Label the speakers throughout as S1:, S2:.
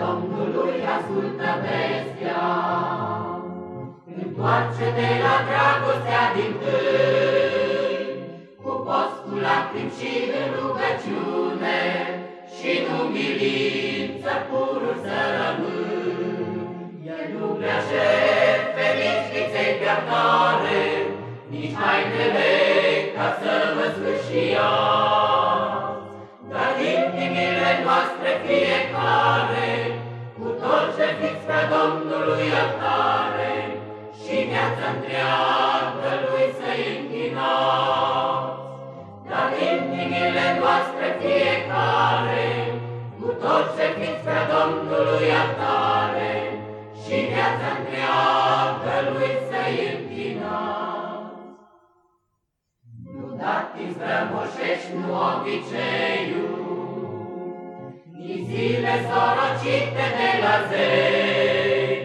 S1: Domnului ascultă bestia. Întoarce-te la dragostea din tâi, cu post, cu lacrimi și în rugăciune, și în umilință purul să rămâi. El nu prea șefe, nici viței pierdare, nici hainele ca să vă sfârșiați. Dar inimile noastre fiecare, cu tot ce fiți pe Domnului iertare, și viața întreagă lui să-i închinați. Nu dați strămoșești, nu obiceiul, nici zile sorocite de la zei,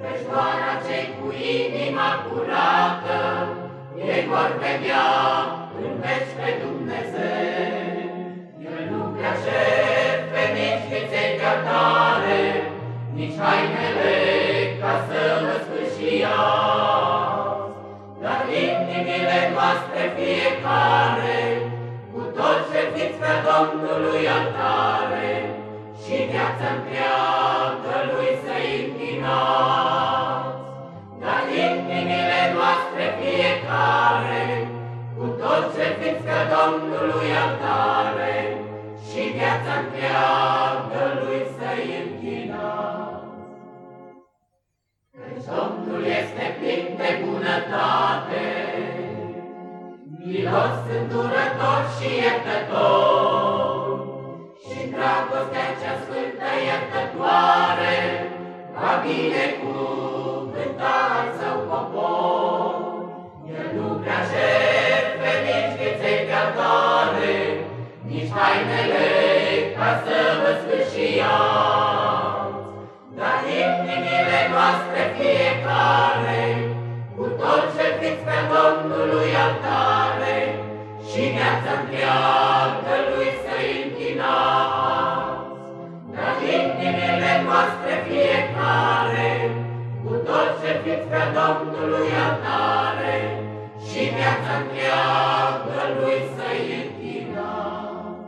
S1: Căci doar acei cu inima curată, ei vor vedea în veci pe Dumnezeu. El nu prea inimile noastre fiecare, cu tot ce fiți pe Domnului altare, și viața întreagă lui să-i închinați. Dar inimile noastre fiecare, cu tot ce fiți pe Domnului altare, și viața întreagă lui să-i închinați. Căci Domnul este plin de bunătate, milos, îndurător și iertător, și dragostea cea sfântă iertătoare va binecuvânta al său popor. El nu prea șerpe nici viței gardare, nici hainele ca să vă sfârșiați. Dar inimile noastre fiecare, cu tot ce fiți pe Domnului altare, și viața întreagă lui să-i închinați. Dar inimile noastre fiecare, cu tot ce fiți pe Domnului altare, și viața întreagă lui să-i închinați.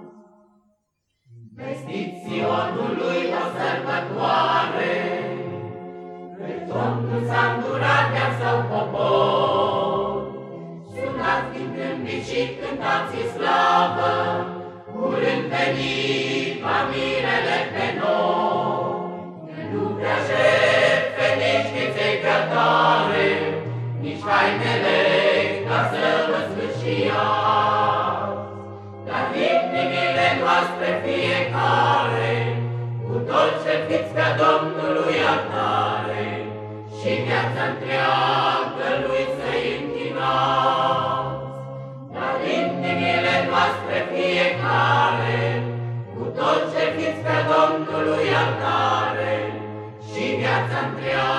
S1: Vestiți Sionului o sărbătoare, Căci Domnul s-a îndurat de-a său popor. Cântați slavă, Curând venit va mirele pe noi. El nu prea șerpe nici viței cătare, Nici hainele ca să vă sfârșiați. Dar inimile noastre fiecare, Cu tot ce fiți pe Domnului altare, Și viața întreagă lui să-i tot ce fiți pe Domnului altare, Și viața întreagă